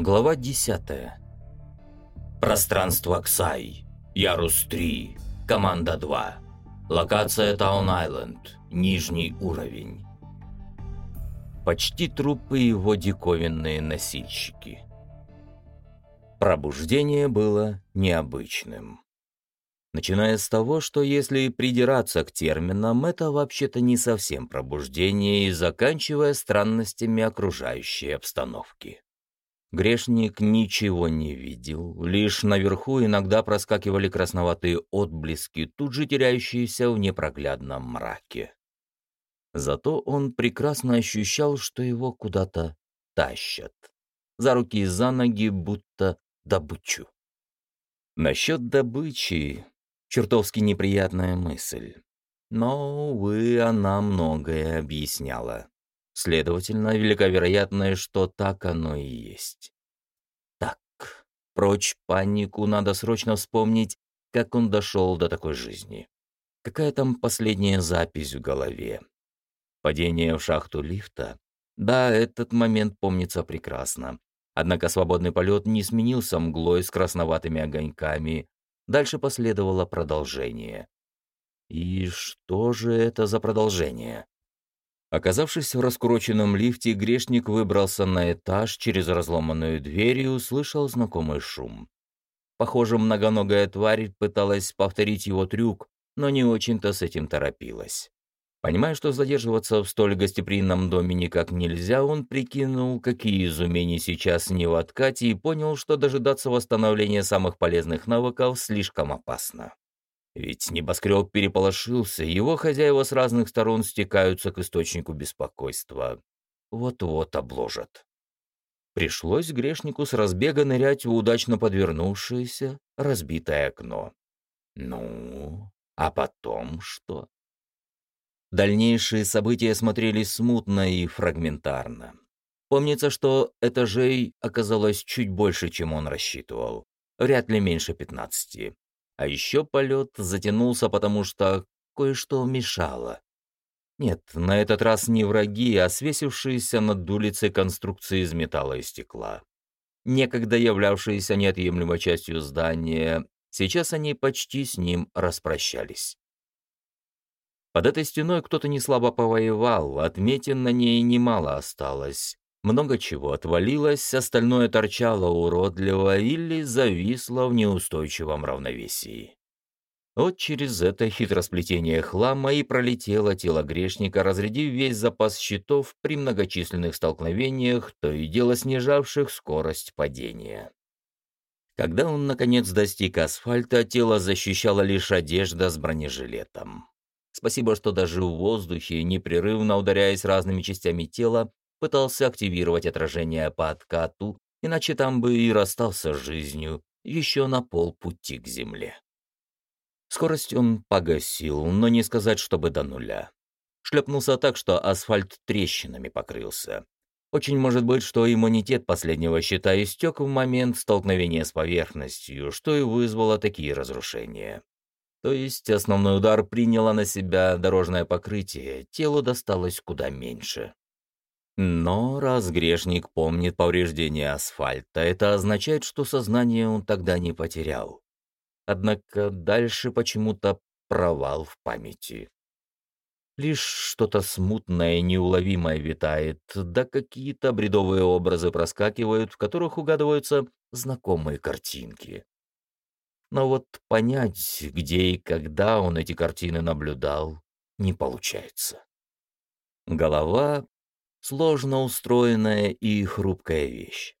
Глава 10. Пространство Ксай. Ярус 3. Команда 2. Локация Таун-Айленд. Нижний уровень. Почти трупы его диковинные носильщики. Пробуждение было необычным. Начиная с того, что если придираться к терминам, это вообще-то не совсем пробуждение, и заканчивая странностями окружающей обстановки. Грешник ничего не видел, лишь наверху иногда проскакивали красноватые отблески, тут же теряющиеся в непроглядном мраке. Зато он прекрасно ощущал, что его куда-то тащат. За руки и за ноги, будто добычу. Насчет добычи — чертовски неприятная мысль. Но, увы, она многое объясняла. Следовательно, велика вероятность, что так оно и есть. Так, прочь панику, надо срочно вспомнить, как он дошел до такой жизни. Какая там последняя запись в голове? Падение в шахту лифта? Да, этот момент помнится прекрасно. Однако свободный полет не сменился мглой с красноватыми огоньками. Дальше последовало продолжение. И что же это за продолжение? Оказавшись в раскуроченном лифте, грешник выбрался на этаж через разломанную дверь и услышал знакомый шум. Похоже, многоногая тварь пыталась повторить его трюк, но не очень-то с этим торопилась. Понимая, что задерживаться в столь гостеприимном доме никак нельзя, он прикинул, какие изумения сейчас не в откате, и понял, что дожидаться восстановления самых полезных навыков слишком опасно. Ведь небоскреб переполошился, его хозяева с разных сторон стекаются к источнику беспокойства. Вот-вот обложат. Пришлось грешнику с разбега нырять в удачно подвернувшееся разбитое окно. Ну, а потом что? Дальнейшие события смотрелись смутно и фрагментарно. Помнится, что этажей оказалось чуть больше, чем он рассчитывал. Вряд ли меньше пятнадцати. А еще полет затянулся, потому что кое-что мешало. Нет, на этот раз не враги, а свесившиеся над улицей конструкции из металла и стекла. Некогда являвшиеся неотъемлемой частью здания, сейчас они почти с ним распрощались. Под этой стеной кто-то неслабо повоевал, отметин на ней немало осталось. Много чего отвалилось, остальное торчало уродливо или зависло в неустойчивом равновесии. Вот через это хитросплетение хлама и пролетело тело грешника, разрядив весь запас щитов при многочисленных столкновениях, то и дело снижавших скорость падения. Когда он, наконец, достиг асфальта, тело защищало лишь одежда с бронежилетом. Спасибо, что даже в воздухе, непрерывно ударяясь разными частями тела, пытался активировать отражение по откату, иначе там бы и расстался с жизнью еще на полпути к земле. Скорость он погасил, но не сказать, чтобы до нуля. Шлепнулся так, что асфальт трещинами покрылся. Очень может быть, что иммунитет последнего щита истек в момент столкновения с поверхностью, что и вызвало такие разрушения. То есть основной удар приняло на себя дорожное покрытие, телу досталось куда меньше. Но раз грешник помнит повреждение асфальта, это означает, что сознание он тогда не потерял. Однако дальше почему-то провал в памяти. Лишь что-то смутное и неуловимое витает, да какие-то бредовые образы проскакивают, в которых угадываются знакомые картинки. Но вот понять, где и когда он эти картины наблюдал, не получается. Голова сложно устроенная и хрупкая вещь.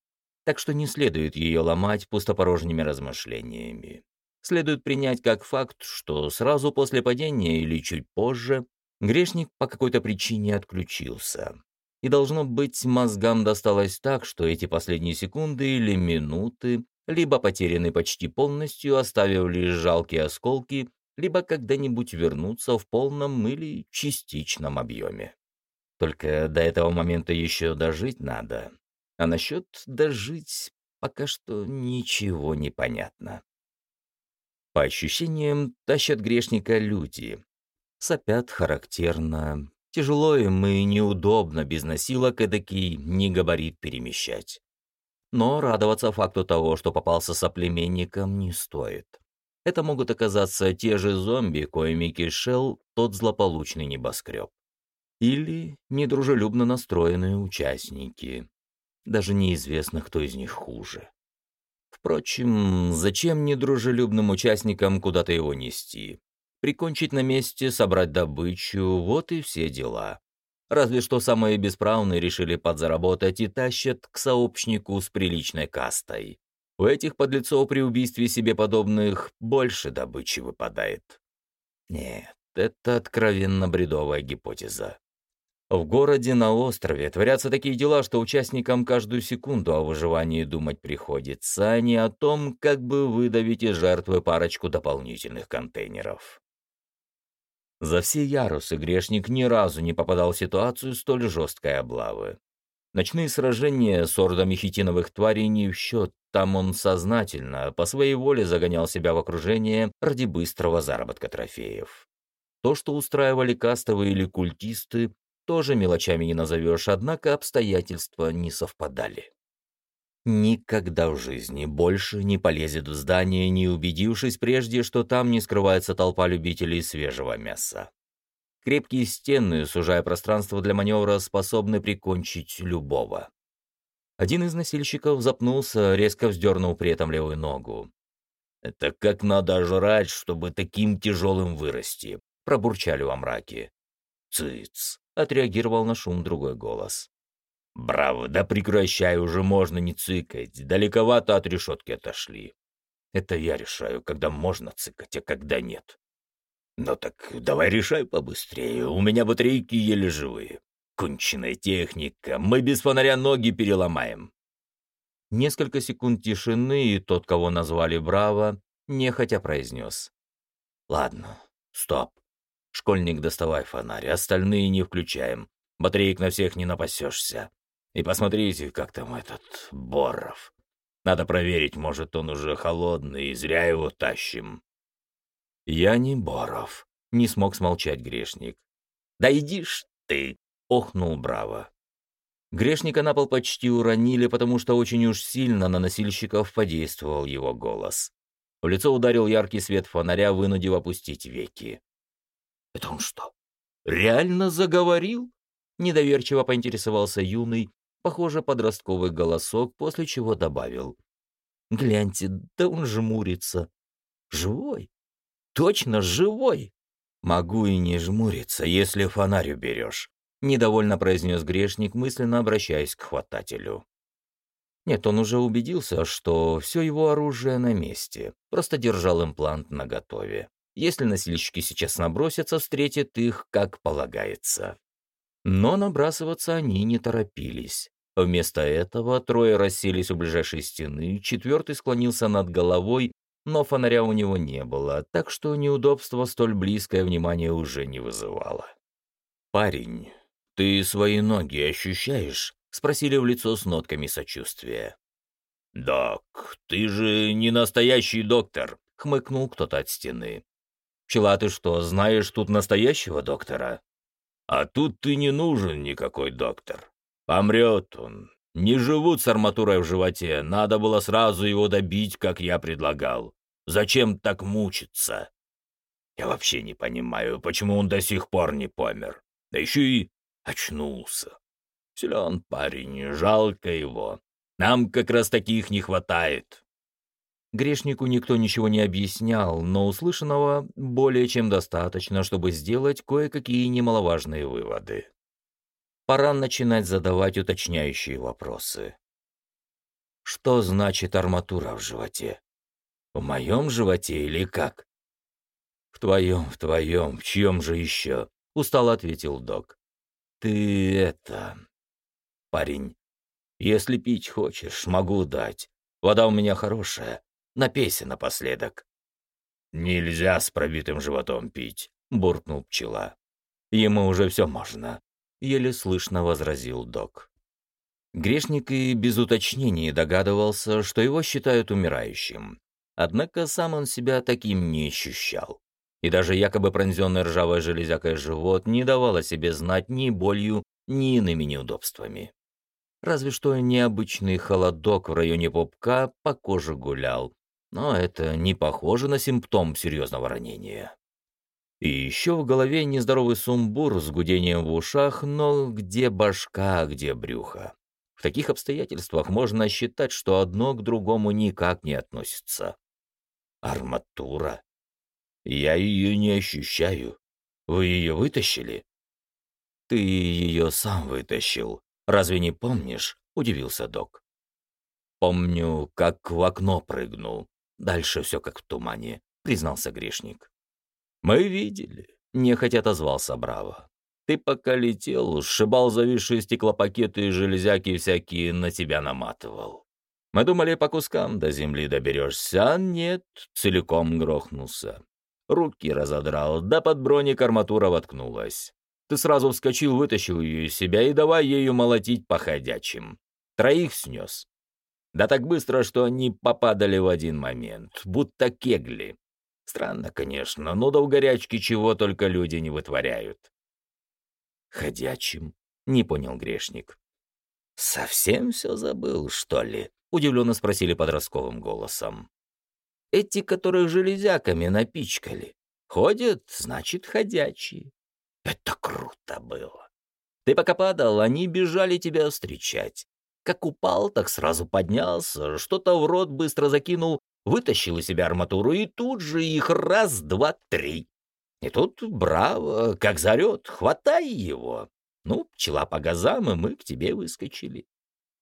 Так что не следует ее ломать пустопорожними размышлениями. Следует принять как факт, что сразу после падения или чуть позже грешник по какой-то причине отключился. И должно быть, мозгам досталось так, что эти последние секунды или минуты либо потеряны почти полностью, оставив лишь жалкие осколки, либо когда-нибудь вернутся в полном или частичном объеме. Только до этого момента еще дожить надо. А насчет дожить пока что ничего не понятно. По ощущениям, тащат грешника люди. Сопят характерно. Тяжело им и неудобно без носилок эдакий не габарит перемещать. Но радоваться факту того, что попался соплеменником, не стоит. Это могут оказаться те же зомби, коими кишел тот злополучный небоскреб. Или недружелюбно настроенные участники. Даже неизвестно, кто из них хуже. Впрочем, зачем недружелюбным участникам куда-то его нести? Прикончить на месте, собрать добычу — вот и все дела. Разве что самые бесправные решили подзаработать и тащат к сообщнику с приличной кастой. У этих подлецов при убийстве себе подобных больше добычи выпадает. Нет, это откровенно бредовая гипотеза. В городе на острове творятся такие дела, что участникам каждую секунду о выживании думать приходится, а не о том, как бы выдавить из жертвы парочку дополнительных контейнеров. За все ярусы грешник ни разу не попадал в ситуацию столь жесткой облавы. Ночные сражения с ордами хитиновых тварей не в счет, там он сознательно, по своей воле загонял себя в окружение ради быстрого заработка трофеев. То, что устраивали кастовые или культисты, тоже мелочами не назовешь, однако обстоятельства не совпадали. Никогда в жизни больше не полезет в здание, не убедившись прежде, что там не скрывается толпа любителей свежего мяса. Крепкие стены, сужая пространство для маневра, способны прикончить любого. Один из носильщиков запнулся, резко вздернул при этом левую ногу. «Это как надо жрать, чтобы таким тяжелым вырасти», — пробурчали во мраке. «Цыц!» Отреагировал на шум другой голос. «Браво, да прекращай, уже можно не цыкать, далековато от решетки отошли. Это я решаю, когда можно цыкать, а когда нет. Ну так давай решай побыстрее, у меня батарейки еле живые. Конченая техника, мы без фонаря ноги переломаем». Несколько секунд тишины, и тот, кого назвали Браво, нехотя произнес. «Ладно, стоп. Школьник, доставай фонарь, остальные не включаем. Батареек на всех не напасешься. И посмотрите, как там этот Боров. Надо проверить, может, он уже холодный, и зря его тащим. Я не Боров, не смог смолчать грешник. Да иди ж ты, охнул Браво. Грешника на пол почти уронили, потому что очень уж сильно на носильщиков подействовал его голос. В лицо ударил яркий свет фонаря, вынудив опустить веки. «Это он что, реально заговорил?» Недоверчиво поинтересовался юный, похоже, подростковый голосок, после чего добавил. «Гляньте, да он жмурится. Живой? Точно живой!» «Могу и не жмуриться, если фонарь уберешь», — недовольно произнес грешник, мысленно обращаясь к хватателю. Нет, он уже убедился, что все его оружие на месте, просто держал имплант наготове. Если носильщики сейчас набросятся, встретят их, как полагается. Но набрасываться они не торопились. Вместо этого трое расселись у ближайшей стены, четвертый склонился над головой, но фонаря у него не было, так что неудобство столь близкое внимание уже не вызывало. «Парень, ты свои ноги ощущаешь?» — спросили в лицо с нотками сочувствия. «Док, ты же не настоящий доктор», — хмыкнул кто-то от стены. Пчела, ты что, знаешь тут настоящего доктора? А тут ты не нужен никакой доктор. Помрет он. Не живут с арматурой в животе. Надо было сразу его добить, как я предлагал. Зачем так мучиться? Я вообще не понимаю, почему он до сих пор не помер. Да еще и очнулся. Силен парень, жалко его. Нам как раз таких не хватает. Грешнику никто ничего не объяснял, но услышанного более чем достаточно, чтобы сделать кое-какие немаловажные выводы. Пора начинать задавать уточняющие вопросы. Что значит арматура в животе? В моем животе или как? В твоем, в твоем, в чьем же еще? Устало ответил док. Ты это... Парень, если пить хочешь, могу дать. Вода у меня хорошая. Напейся напоследок». «Нельзя с пробитым животом пить», — буркнул пчела. «Ему уже все можно», — еле слышно возразил док. Грешник и без уточнений догадывался, что его считают умирающим. Однако сам он себя таким не ощущал. И даже якобы пронзенный ржавой железякой живот не давал о себе знать ни болью, ни иными неудобствами. Разве что необычный холодок в районе попка по коже гулял. Но это не похоже на симптом серьезного ранения. И еще в голове нездоровый сумбур с гудением в ушах, но где башка, где брюхо. В таких обстоятельствах можно считать, что одно к другому никак не относится. Арматура. Я ее не ощущаю. Вы ее вытащили? Ты ее сам вытащил. Разве не помнишь? Удивился док. Помню, как в окно прыгнул. Дальше все как в тумане, признался грешник. Мы видели, нехотя отозвался Браво. Ты пока летел, сшибал зависшие стеклопакеты и железяки всякие на тебя наматывал. Мы думали, по кускам до земли доберешься, а нет, целиком грохнулся. Руки разодрал, да под броник арматура воткнулась. Ты сразу вскочил, вытащил ее из себя и давай ею молотить по ходячим. Троих снес. Да так быстро, что они попадали в один момент, будто кегли. Странно, конечно, но до горячки чего только люди не вытворяют. «Ходячим?» — не понял грешник. «Совсем все забыл, что ли?» — удивленно спросили подростковым голосом. «Эти, которые железяками напичкали. Ходят, значит, ходячие. Это круто было. Ты пока падал, они бежали тебя встречать. Как упал, так сразу поднялся, что-то в рот быстро закинул, вытащил из себя арматуру и тут же их раз, два, три. И тут, браво, как зарет, хватай его. Ну, пчела по газам, и мы к тебе выскочили.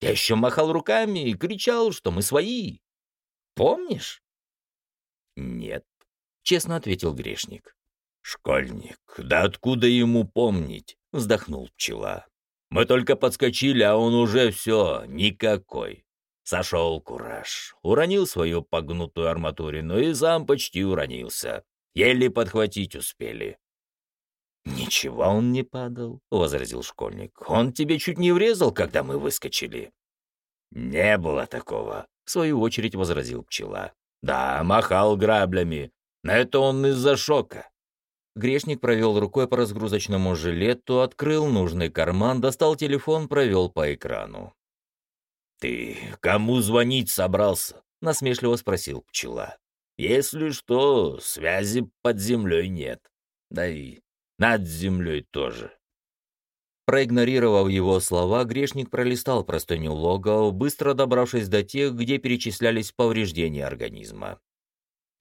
Я еще махал руками и кричал, что мы свои. Помнишь? Нет, честно ответил грешник. Школьник, да откуда ему помнить? Вздохнул пчела. Мы только подскочили, а он уже все, никакой. Сошел кураж, уронил свою погнутую арматурину и сам почти уронился. Еле подхватить успели. «Ничего он не падал», — возразил школьник. «Он тебе чуть не врезал, когда мы выскочили». «Не было такого», — в свою очередь возразил пчела. «Да, махал граблями. Но это он из-за шока». Грешник провел рукой по разгрузочному жилету, открыл нужный карман, достал телефон, провел по экрану. «Ты кому звонить собрался?» — насмешливо спросил пчела. Если что, связи под землей нет. Да и над землей тоже. Проигнорировав его слова, грешник пролистал простыню лога, быстро добравшись до тех, где перечислялись повреждения организма.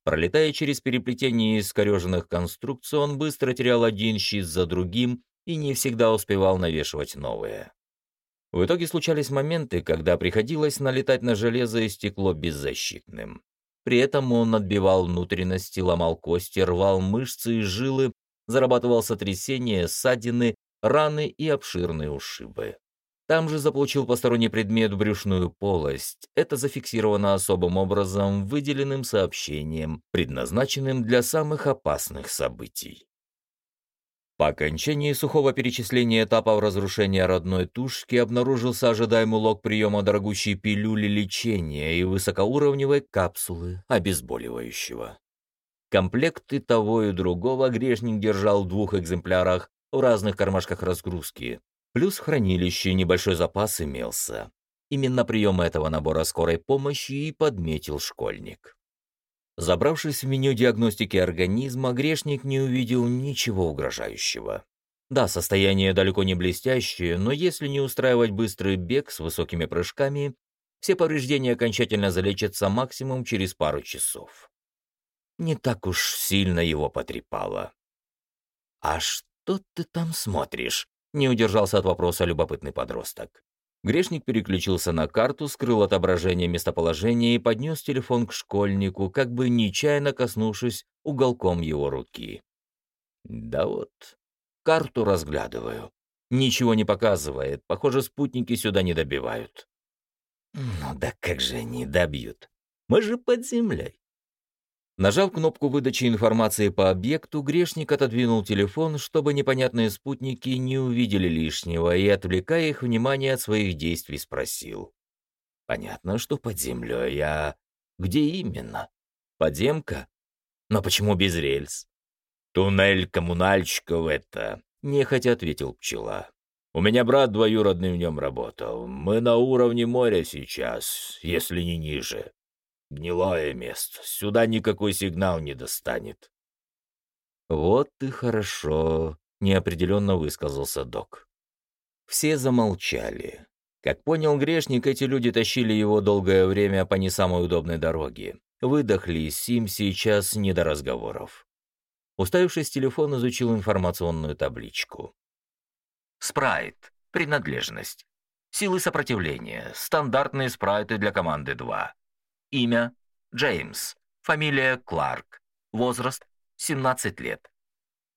Пролетая через переплетение искореженных конструкций, он быстро терял один щит за другим и не всегда успевал навешивать новые. В итоге случались моменты, когда приходилось налетать на железо и стекло беззащитным. При этом он отбивал внутренности, ломал кости, рвал мышцы и жилы, зарабатывал сотрясения, ссадины, раны и обширные ушибы. Там же заполучил посторонний предмет в брюшную полость. Это зафиксировано особым образом, выделенным сообщением, предназначенным для самых опасных событий. По окончании сухого перечисления этапов разрушения родной тушки обнаружился ожидаемый лог приема дорогущей пилюли лечения и высокоуровневой капсулы обезболивающего. Комплекты того и другого грешник держал в двух экземплярах в разных кармашках разгрузки, плюс в хранилище небольшой запас имелся. Именно прием этого набора скорой помощи и подметил школьник. Забравшись в меню диагностики организма, грешник не увидел ничего угрожающего. Да, состояние далеко не блестящее, но если не устраивать быстрый бег с высокими прыжками, все повреждения окончательно залечатся максимум через пару часов. Не так уж сильно его потрепало. «А что ты там смотришь?» — не удержался от вопроса любопытный подросток. Грешник переключился на карту, скрыл отображение местоположения и поднес телефон к школьнику, как бы нечаянно коснувшись уголком его руки. «Да вот, карту разглядываю. Ничего не показывает. Похоже, спутники сюда не добивают». «Ну да как же они добьют? Мы же под землей. Нажав кнопку выдачи информации по объекту, грешник отодвинул телефон, чтобы непонятные спутники не увидели лишнего и, отвлекая их внимание от своих действий, спросил. «Понятно, что под землей, а где именно? Подземка? Но почему без рельс?» «Туннель коммунальщиков это», — нехотя ответил пчела. У меня брат двоюродный в нем работал. Мы на уровне моря сейчас, если не ниже. Гнилое место. Сюда никакой сигнал не достанет». «Вот и хорошо», — неопределенно высказался док. Все замолчали. Как понял грешник, эти люди тащили его долгое время по не самой удобной дороге. Выдохлись, им сейчас не до разговоров. Уставившись, телефон изучил информационную табличку. Спрайт. Принадлежность. Силы сопротивления. Стандартные спрайты для команды 2. Имя. Джеймс. Фамилия Кларк. Возраст. 17 лет.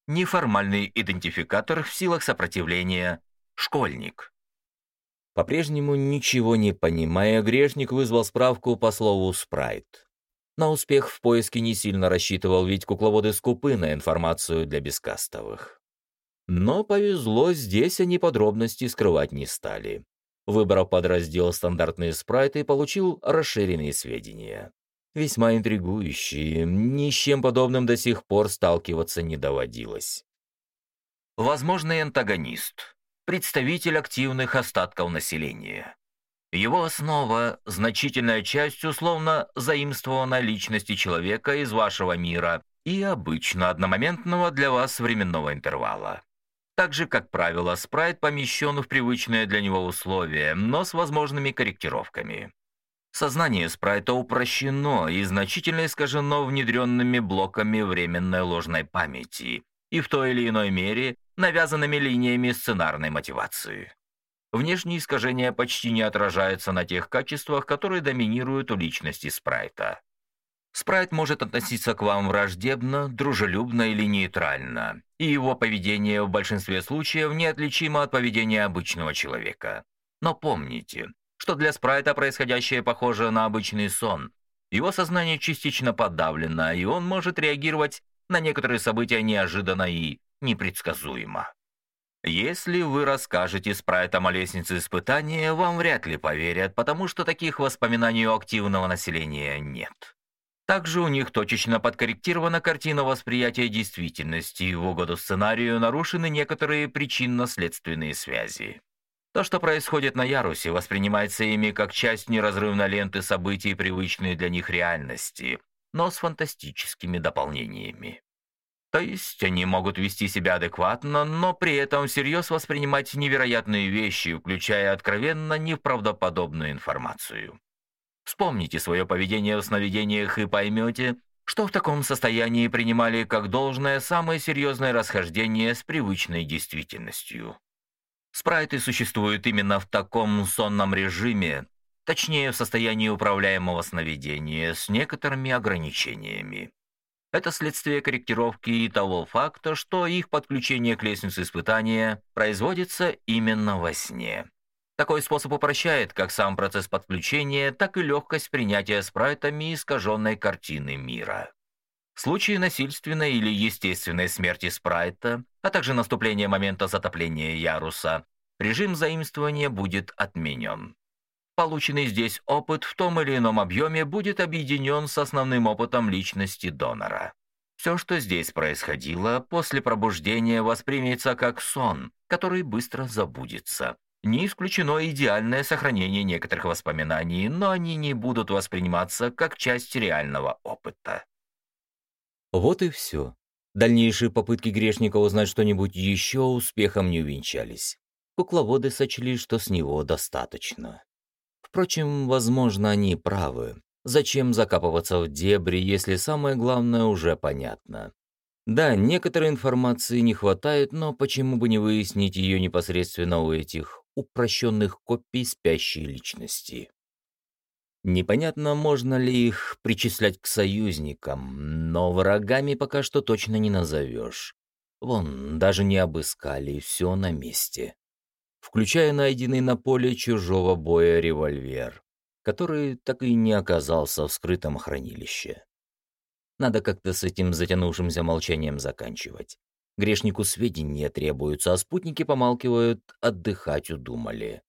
Неформальный идентификатор в силах сопротивления. Школьник. По-прежнему ничего не понимая, грешник вызвал справку по слову «спрайт». На успех в поиске не сильно рассчитывал, ведь кукловоды скупы на информацию для бескастовых. Но повезло, здесь они подробности скрывать не стали. Выбрав подраздел «Стандартные спрайты», получил расширенные сведения. Весьма интригующие, ни с чем подобным до сих пор сталкиваться не доводилось. Возможный антагонист представитель активных остатков населения. Его основа – значительная часть условно заимствована личности человека из вашего мира и обычно одномоментного для вас временного интервала. Также, как правило, спрайт помещен в привычные для него условия, но с возможными корректировками. Сознание спрайта упрощено и значительно искажено внедренными блоками временной ложной памяти и в той или иной мере навязанными линиями сценарной мотивации. Внешние искажения почти не отражаются на тех качествах, которые доминируют у личности спрайта. Спрайт может относиться к вам враждебно, дружелюбно или нейтрально, и его поведение в большинстве случаев неотличимо от поведения обычного человека. Но помните, что для спрайта происходящее похоже на обычный сон. Его сознание частично подавлено, и он может реагировать на некоторые события неожиданно и непредсказуемо. Если вы расскажете спрайтам о лестнице испытания, вам вряд ли поверят, потому что таких воспоминаний у активного населения нет. Также у них точечно подкорректирована картина восприятия действительности, в угоду сценарию нарушены некоторые причинно-следственные связи. То, что происходит на ярусе, воспринимается ими как часть неразрывной ленты событий, привычной для них реальности, но с фантастическими дополнениями. То есть они могут вести себя адекватно, но при этом всерьез воспринимать невероятные вещи, включая откровенно неправдоподобную информацию. Вспомните свое поведение в сновидениях и поймете, что в таком состоянии принимали как должное самое серьезное расхождение с привычной действительностью. Спрайты существуют именно в таком сонном режиме, точнее в состоянии управляемого сновидения с некоторыми ограничениями. Это следствие корректировки и того факта, что их подключение к лестнице испытания производится именно во сне. Такой способ упрощает как сам процесс подключения, так и легкость принятия спрайтами искаженной картины мира. В случае насильственной или естественной смерти спрайта, а также наступления момента затопления яруса, режим заимствования будет отменен. Полученный здесь опыт в том или ином объеме будет объединен с основным опытом личности донора. Все, что здесь происходило, после пробуждения воспримется как сон, который быстро забудется. Не исключено идеальное сохранение некоторых воспоминаний, но они не будут восприниматься как часть реального опыта. Вот и все. Дальнейшие попытки грешника узнать что-нибудь еще успехом не увенчались. Кукловоды сочли, что с него достаточно. Впрочем, возможно, они правы. Зачем закапываться в дебри, если самое главное уже понятно? Да, некоторой информации не хватает, но почему бы не выяснить ее непосредственно у этих упрощенных копий спящей личности? Непонятно, можно ли их причислять к союзникам, но врагами пока что точно не назовешь. Вон, даже не обыскали, все на месте включая найденный на поле чужого боя револьвер, который так и не оказался в скрытом хранилище. Надо как-то с этим затянувшимся молчанием заканчивать. Грешнику сведения требуются, а спутники помалкивают, отдыхать удумали.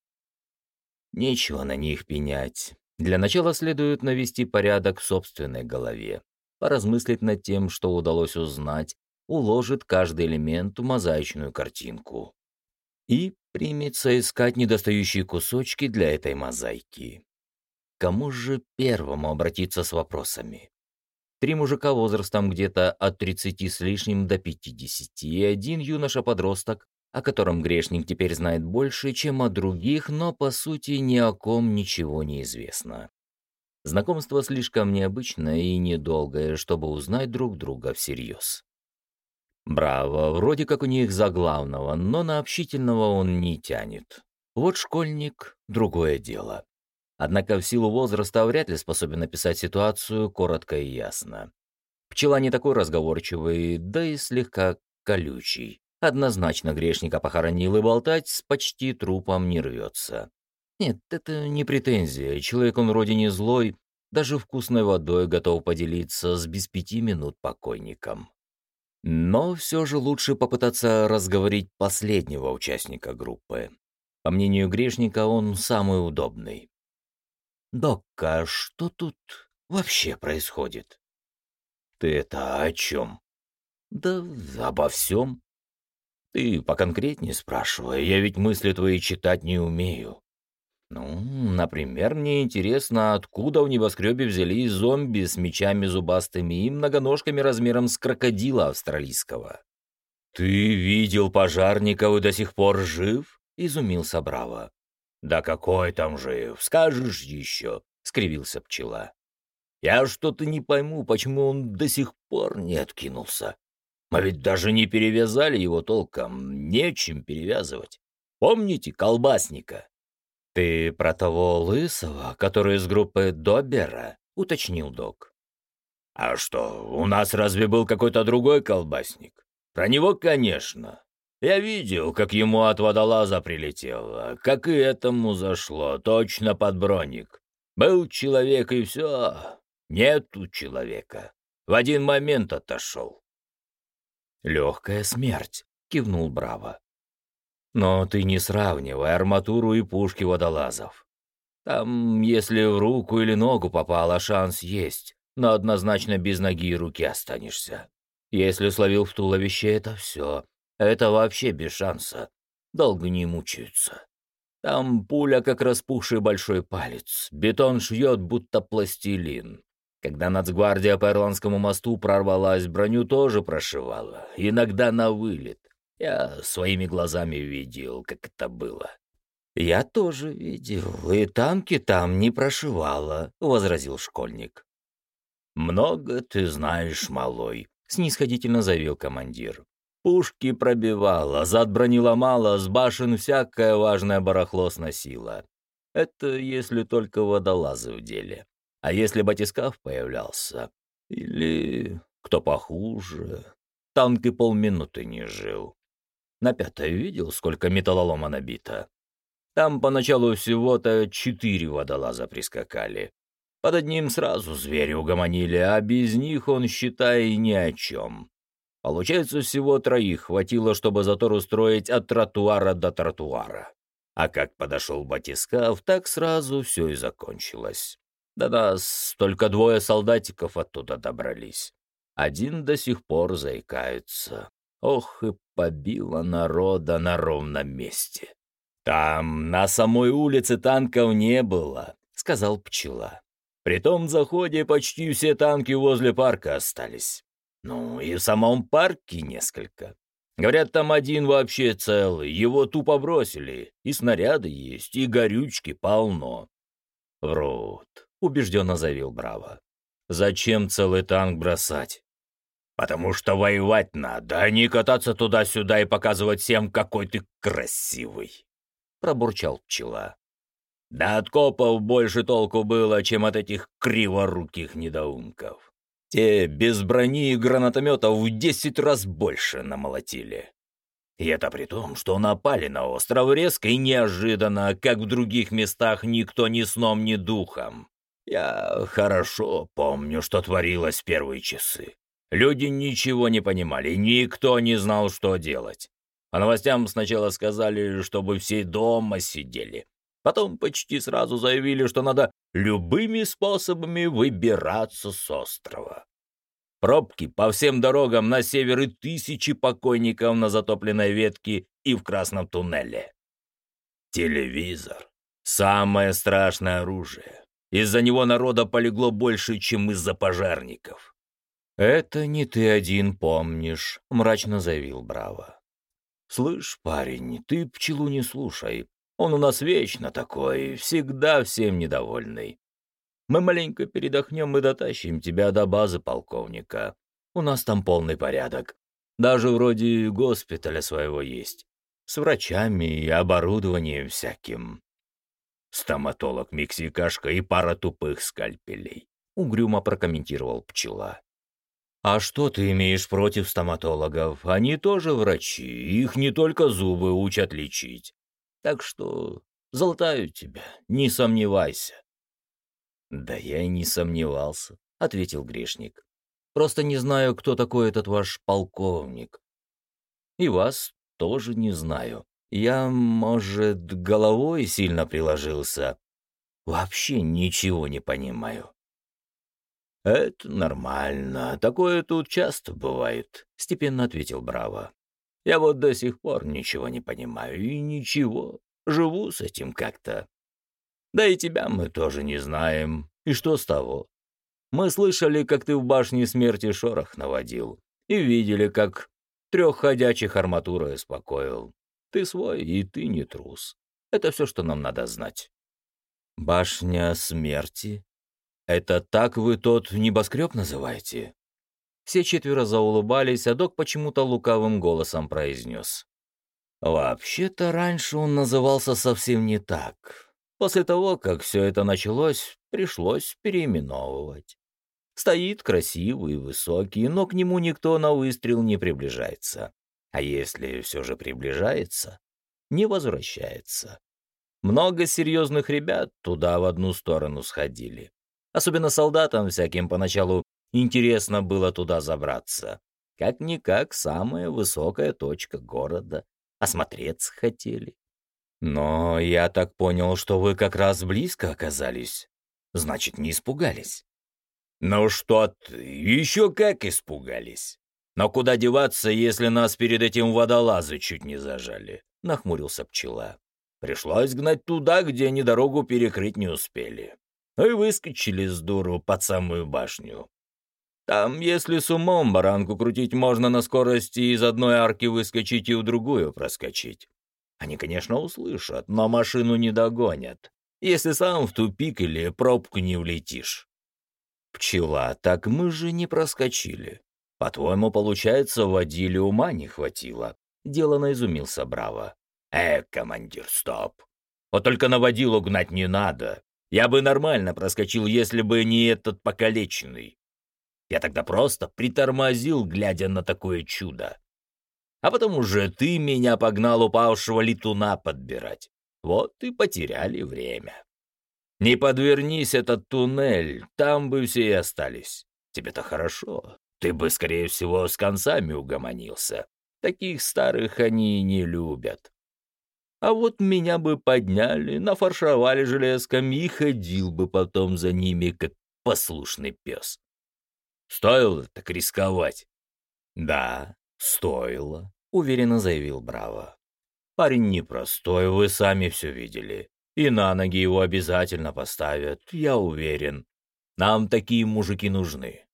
Нечего на них пенять. Для начала следует навести порядок в собственной голове, поразмыслить над тем, что удалось узнать, уложит каждый элемент в мозаичную картинку. И примется искать недостающие кусочки для этой мозаики. Кому же первому обратиться с вопросами? Три мужика возрастом где-то от 30 с лишним до 50 и один юноша-подросток, о котором грешник теперь знает больше, чем о других, но по сути ни о ком ничего не известно. Знакомство слишком необычное и недолгое, чтобы узнать друг друга всерьез. Браво, вроде как у них за главного, но на общительного он не тянет. Вот школьник — другое дело. Однако в силу возраста вряд ли способен описать ситуацию коротко и ясно. Пчела не такой разговорчивый, да и слегка колючий. Однозначно грешника похоронил и болтать с почти трупом не рвется. Нет, это не претензия. Человек он вроде не злой, даже вкусной водой готов поделиться с без пяти минут покойником. Но все же лучше попытаться разговорить последнего участника группы. По мнению грешника, он самый удобный. «Докка, что тут вообще происходит?» «Ты это о чем?» «Да обо всем. Ты поконкретнее спрашивай, я ведь мысли твои читать не умею. Ну, например, мне интересно, откуда в небоскребе взялись зомби с мечами зубастыми и многоножками размером с крокодила австралийского. «Ты видел пожарников и до сих пор жив?» — изумился Браво. «Да какой там жив? Скажешь еще?» — скривился пчела. «Я что-то не пойму, почему он до сих пор не откинулся. Мы ведь даже не перевязали его толком, нечем перевязывать. Помните колбасника?» «Ты про того лысого, который из группы Добера?» — уточнил док. «А что, у нас разве был какой-то другой колбасник? Про него, конечно. Я видел, как ему от водолаза прилетело, как и этому зашло, точно под броник. Был человек и все, нету человека. В один момент отошел». «Легкая смерть», — кивнул Браво. Но ты не сравнивай арматуру и пушки водолазов. Там, если в руку или ногу попало, шанс есть, но однозначно без ноги и руки останешься. Если словил в туловище, это все. Это вообще без шанса. Долго не мучаются. Там пуля, как распухший большой палец. Бетон шьет, будто пластилин. Когда нацгвардия по Ирландскому мосту прорвалась, броню тоже прошивала. Иногда на вылет. Я своими глазами видел, как это было. «Я тоже видел, и танки там не прошивало», — возразил школьник. «Много ты знаешь, малой», — снисходительно заявил командир. «Пушки пробивала, зад брони ломала, с башен всякое важное барахло сносила. Это если только водолазы в деле. А если батискаф появлялся? Или кто похуже? Танк и полминуты не жил. На пятой видел, сколько металлолома набито? Там поначалу всего-то четыре водолаза прискакали. Под одним сразу звери угомонили, а без них он, считай, ни о чем. Получается, всего троих хватило, чтобы затор устроить от тротуара до тротуара. А как подошел батискаф, так сразу все и закончилось. Нас только двое солдатиков оттуда добрались. Один до сих пор заикается. Ох, и побила народа на ровном месте. «Там на самой улице танков не было», — сказал пчела. «При том заходе почти все танки возле парка остались. Ну, и в самом парке несколько. Говорят, там один вообще целый, его тупо бросили. И снаряды есть, и горючки полно». «Врут», — убежденно заявил Браво. «Зачем целый танк бросать? Потому что воевать надо, а не кататься туда-сюда и показывать всем, какой ты красивый. Пробурчал пчела. Да от копов больше толку было, чем от этих криворуких недоумков. Те без брони и гранатометов в десять раз больше намолотили. И это при том, что напали на остров резко и неожиданно, как в других местах никто ни сном, ни духом. Я хорошо помню, что творилось в первые часы. Люди ничего не понимали, никто не знал, что делать. По новостям сначала сказали, чтобы все дома сидели. Потом почти сразу заявили, что надо любыми способами выбираться с острова. Пробки по всем дорогам на север и тысячи покойников на затопленной ветке и в красном туннеле. Телевизор — самое страшное оружие. Из-за него народа полегло больше, чем из-за пожарников. «Это не ты один помнишь», — мрачно заявил Браво. «Слышь, парень, ты пчелу не слушай. Он у нас вечно такой, всегда всем недовольный. Мы маленько передохнем и дотащим тебя до базы полковника. У нас там полный порядок. Даже вроде госпиталя своего есть. С врачами и оборудованием всяким. Стоматолог Мексикашка и пара тупых скальпелей. Угрюмо прокомментировал пчела. «А что ты имеешь против стоматологов? Они тоже врачи, их не только зубы учат лечить. Так что золотаю тебя, не сомневайся». «Да я и не сомневался», — ответил грешник. «Просто не знаю, кто такой этот ваш полковник. И вас тоже не знаю. Я, может, головой сильно приложился. Вообще ничего не понимаю». «Это нормально. Такое тут часто бывает», — степенно ответил Браво. «Я вот до сих пор ничего не понимаю и ничего. Живу с этим как-то. Да и тебя мы тоже не знаем. И что с того? Мы слышали, как ты в башне смерти шорох наводил, и видели, как трех ходячих арматурой успокоил. Ты свой, и ты не трус. Это все, что нам надо знать. Башня смерти? Это так вы тот небоскреб называете? Все четверо заулыбались, а док почему-то лукавым голосом произнес. Вообще-то раньше он назывался совсем не так. После того, как все это началось, пришлось переименовывать. Стоит красивый, высокий, но к нему никто на выстрел не приближается. А если все же приближается, не возвращается. Много серьезных ребят туда в одну сторону сходили. Особенно солдатам всяким поначалу интересно было туда забраться. Как-никак самая высокая точка города. Осмотреться хотели. Но я так понял, что вы как раз близко оказались. Значит, не испугались. Ну что ты, еще как испугались. Но куда деваться, если нас перед этим водолазы чуть не зажали? Нахмурился пчела. Пришлось гнать туда, где они дорогу перекрыть не успели. И выскочили с дуру под самую башню. Там, если с умом баранку крутить, можно на скорости из одной арки выскочить и в другую проскочить. Они, конечно, услышат, но машину не догонят, если сам в тупик или пробку не влетишь. Пчела, так мы же не проскочили. По-твоему, получается, водили ума не хватило. Делано изумился Браво. Э, командир, стоп. Вот только на водилу гнать не надо. Я бы нормально проскочил, если бы не этот покалеченный. Я тогда просто притормозил, глядя на такое чудо. А потом уже ты меня погнал упавшего летуна подбирать. Вот и потеряли время. Не подвернись этот туннель, там бы все и остались. Тебе-то хорошо. Ты бы, скорее всего, с концами угомонился. Таких старых они не любят. А вот меня бы подняли, нафаршировали железками и ходил бы потом за ними, как послушный пес. Стоило так рисковать? Да, «Стоило», — уверенно заявил Браво. «Парень непростой, вы сами все видели. И на ноги его обязательно поставят, я уверен. Нам такие мужики нужны».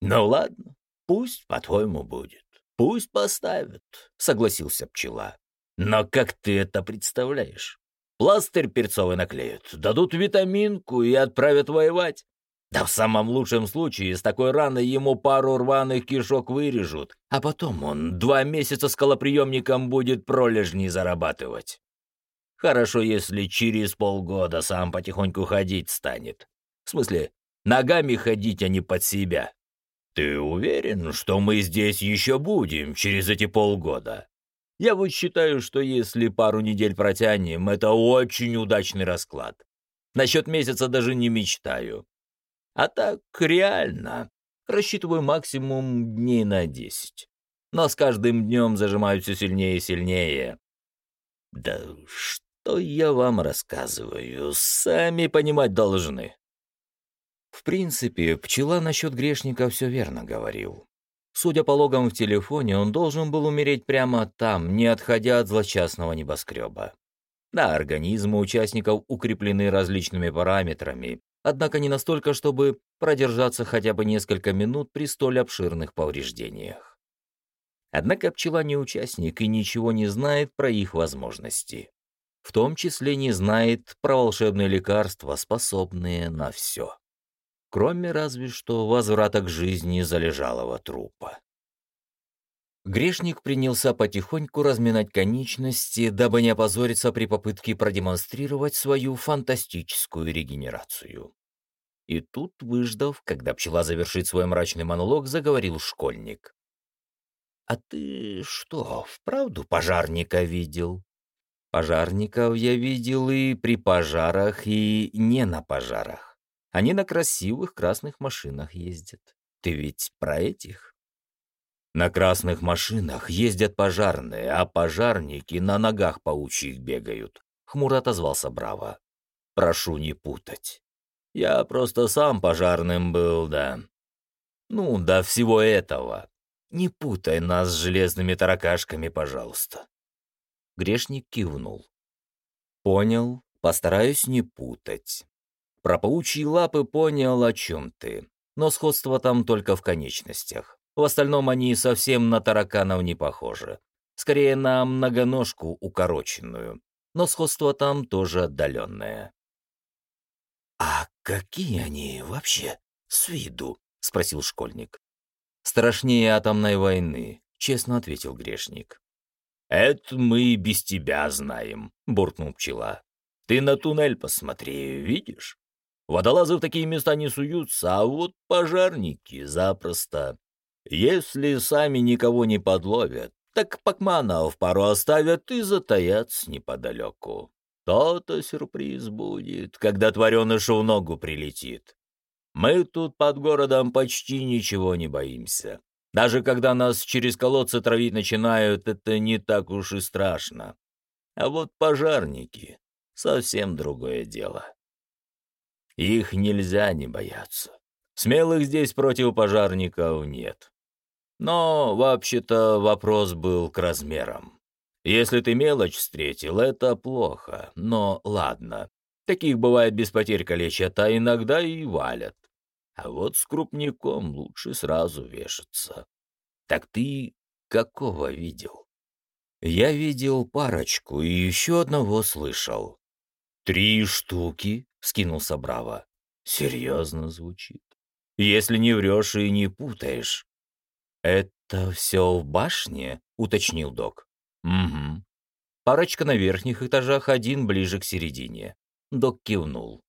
«Ну ладно, пусть, по-твоему, будет. Пусть поставят», — согласился пчела. «Но как ты это представляешь? Пластырь перцовый наклеят, дадут витаминку и отправят воевать. Да в самом лучшем случае с такой раной ему пару рваных кишок вырежут, а потом он два месяца скалоприемником будет пролежни зарабатывать. Хорошо, если через полгода сам потихоньку ходить станет. В смысле, ногами ходить, а не под себя. Ты уверен, что мы здесь еще будем через эти полгода? Я вот считаю, что если пару недель протянем, это очень удачный расклад. Насчет месяца даже не мечтаю. А так, реально, рассчитываю максимум дней на десять. Но с каждым днем зажимаю все сильнее и сильнее. Да что я вам рассказываю, сами понимать должны. В принципе, пчела насчет грешника все верно говорил. Судя по логам в телефоне, он должен был умереть прямо там, не отходя от злочастного небоскреба. Да, организмы участников укреплены различными параметрами, однако не настолько, чтобы продержаться хотя бы несколько минут при столь обширных повреждениях. Однако пчела не участник и ничего не знает про их возможности. В том числе не знает про волшебные лекарства, способные на все. Кроме разве что возврата к жизни залежалого трупа. Грешник принялся потихоньку разминать конечности, дабы не опозориться при попытке продемонстрировать свою фантастическую регенерацию. И тут, выждав, когда пчела завершит свой мрачный монолог, заговорил школьник. «А ты что, вправду пожарника видел?» «Пожарников я видел и при пожарах, и не на пожарах. Они на красивых красных машинах ездят. Ты ведь про этих?» На красных машинах ездят пожарные, а пожарники на ногах паучьих бегают. Хмуро отозвался Браво. Прошу не путать. Я просто сам пожарным был, да. Ну, до всего этого. Не путай нас с железными таракашками, пожалуйста. Грешник кивнул. Понял, постараюсь не путать. Про паучьи лапы понял, о чем ты. Но сходство там только в конечностях. В остальном они совсем на тараканов не похожи. Скорее на многоножку укороченную. Но сходство там тоже отдаленное. «А какие они вообще с виду?» — спросил школьник. «Страшнее атомной войны», — честно ответил грешник. «Это мы без тебя знаем», — буркнул пчела. «Ты на туннель посмотри, видишь? Водолазы в такие места не суются, а вот пожарники запросто. Если сами никого не подловят, так пакманов пару оставят и затаятся неподалеку. То-то сюрприз будет, когда твареныш в ногу прилетит. Мы тут под городом почти ничего не боимся. Даже когда нас через колодцы травить начинают, это не так уж и страшно. А вот пожарники — совсем другое дело. Их нельзя не бояться. Смелых здесь против пожарников нет. Но, вообще-то, вопрос был к размерам. Если ты мелочь встретил, это плохо, но ладно. Таких бывает без потерь калечат, а иногда и валят. А вот с крупником лучше сразу вешаться. Так ты какого видел? Я видел парочку и еще одного слышал. Три штуки? — скинулся Браво. Серьезно звучит. Если не врешь и не путаешь. «Это все в башне?» — уточнил док. «Угу. Парочка на верхних этажах, один ближе к середине». Док кивнул.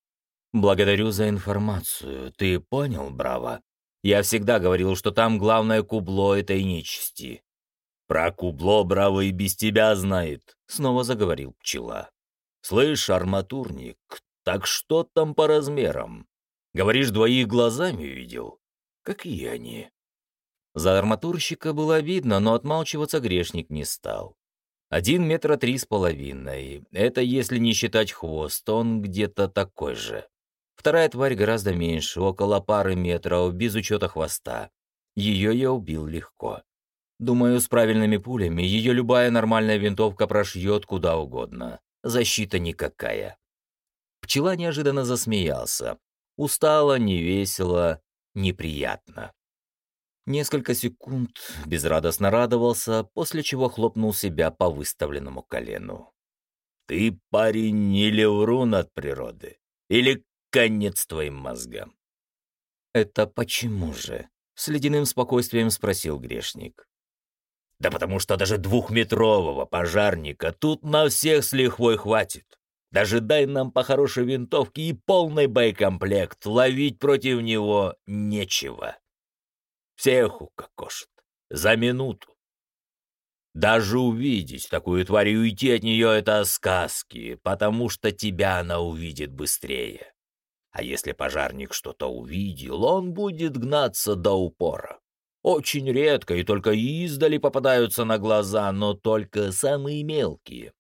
«Благодарю за информацию. Ты понял, Браво? Я всегда говорил, что там главное кубло этой нечисти». «Про кубло Браво и без тебя знает», — снова заговорил пчела. «Слышь, арматурник, так что там по размерам? Говоришь, двоих глазами видел? Какие они?» За арматурщика было видно, но отмалчиваться грешник не стал. Один метра три с половиной. Это если не считать хвост, он где-то такой же. Вторая тварь гораздо меньше, около пары метров, без учета хвоста. Ее я убил легко. Думаю, с правильными пулями ее любая нормальная винтовка прошьет куда угодно. Защита никакая. Пчела неожиданно засмеялся. Устало, невесело, неприятно. Несколько секунд безрадостно радовался, после чего хлопнул себя по выставленному колену. «Ты, парень, не леврун от природы? Или конец твоим мозгам?» «Это почему же?» — с ледяным спокойствием спросил грешник. «Да потому что даже двухметрового пожарника тут на всех с лихвой хватит. Даже дай нам по хорошей винтовке и полный боекомплект, ловить против него нечего». Всех укокошит. За минуту. Даже увидеть такую тварь и уйти от нее — это сказки, потому что тебя она увидит быстрее. А если пожарник что-то увидел, он будет гнаться до упора. Очень редко и только издали попадаются на глаза, но только самые мелкие.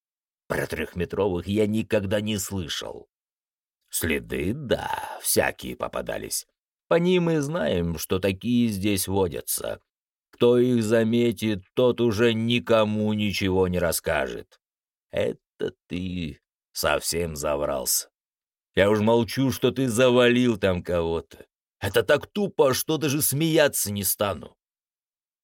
Про трехметровых я никогда не слышал. Следы, да, всякие попадались. По ним мы знаем, что такие здесь водятся. Кто их заметит, тот уже никому ничего не расскажет. Это ты Совсем заврался. Я уж молчу, что ты завалил там кого-то. Это так тупо, что даже смеяться не стану.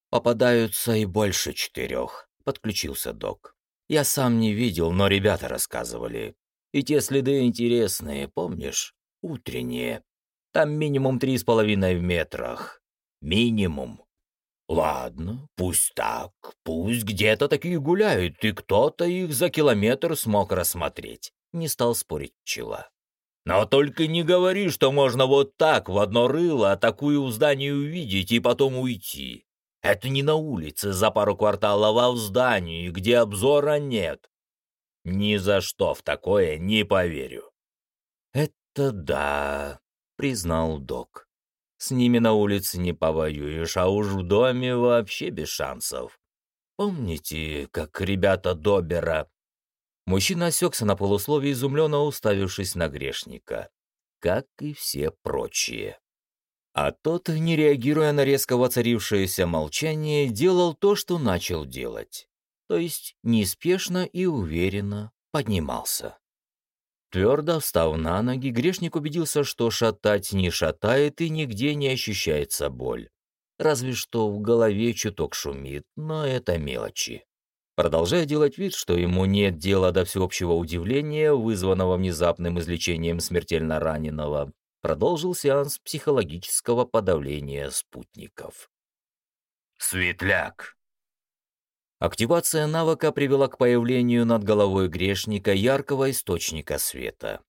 Попадаются и больше четырех, подключился док. Я сам не видел, но ребята рассказывали. И те следы интересные, помнишь? Утренние. Там минимум три с половиной в метрах. Минимум. Ладно, пусть так. Пусть где-то такие гуляют, и кто-то их за километр смог рассмотреть. Не стал спорить пчела. Но только не говори, что можно вот так в одно рыло такую в здании увидеть и потом уйти. Это не на улице за пару кварталов, а в здании, где обзора нет. Ни за что в такое не поверю. Это да, признал док. С ними на улице не повоюешь, а уж в доме вообще без шансов. Помните, как ребята Добера Мужчина осекся на полусловие, изумленно уставившись на грешника. Как и все прочие. А тот, не реагируя на резко воцарившееся молчание, делал то, что начал делать. То есть неспешно и уверенно поднимался. Твердо встав на ноги, грешник убедился, что шатать не шатает и нигде не ощущается боль. Разве что в голове чуток шумит, но это мелочи. Продолжая делать вид, что ему нет дела до всеобщего удивления, вызванного внезапным излечением смертельно раненого, продолжил сеанс психологического подавления спутников. «Светляк!» Активация навыка привела к появлению над головой грешника яркого источника света.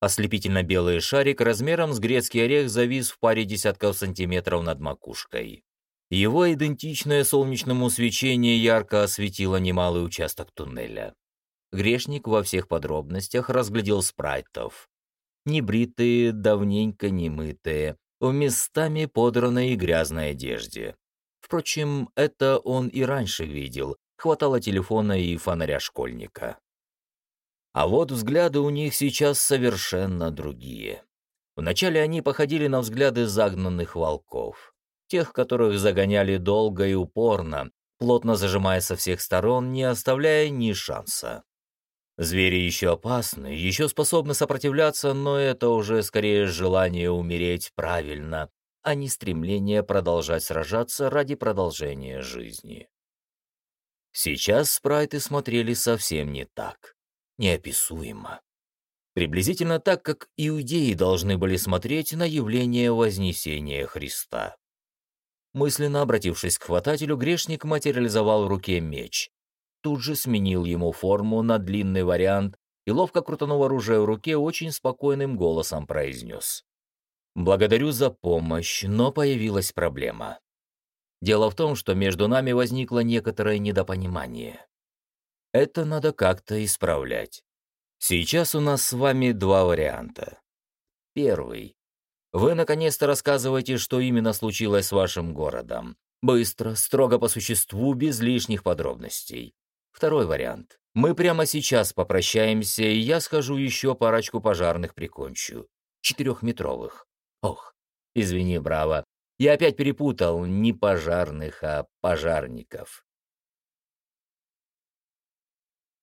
Ослепительно-белый шарик размером с грецкий орех завис в паре десятков сантиметров над макушкой. Его идентичное солнечному свечение ярко осветило немалый участок туннеля. Грешник во всех подробностях разглядел спрайтов. Небритые, давненько немытые, в местами подранной и грязной одежде. Впрочем, это он и раньше видел, хватало телефона и фонаря школьника. А вот взгляды у них сейчас совершенно другие. Вначале они походили на взгляды загнанных волков тех, которых загоняли долго и упорно, плотно зажимая со всех сторон, не оставляя ни шанса. Звери еще опасны, еще способны сопротивляться, но это уже скорее желание умереть правильно, а не стремление продолжать сражаться ради продолжения жизни. Сейчас спрайты смотрели совсем не так, неописуемо. Приблизительно так, как иудеи должны были смотреть на явление Вознесения Христа. Мысленно обратившись к хватателю, грешник материализовал в руке меч. Тут же сменил ему форму на длинный вариант и, ловко крутанув оружие в руке, очень спокойным голосом произнес. «Благодарю за помощь, но появилась проблема. Дело в том, что между нами возникло некоторое недопонимание. Это надо как-то исправлять. Сейчас у нас с вами два варианта. Первый. Вы наконец-то рассказываете, что именно случилось с вашим городом. Быстро, строго по существу, без лишних подробностей. Второй вариант. Мы прямо сейчас попрощаемся, и я схожу еще парочку пожарных прикончу. Четырехметровых. Ох, извини, браво. Я опять перепутал не пожарных, а пожарников.